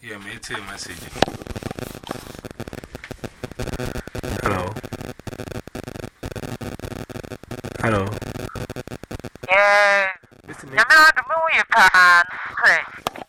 Yeah, me too, message. Hello. Hello. Yeah. Mr. You know the moving, pan.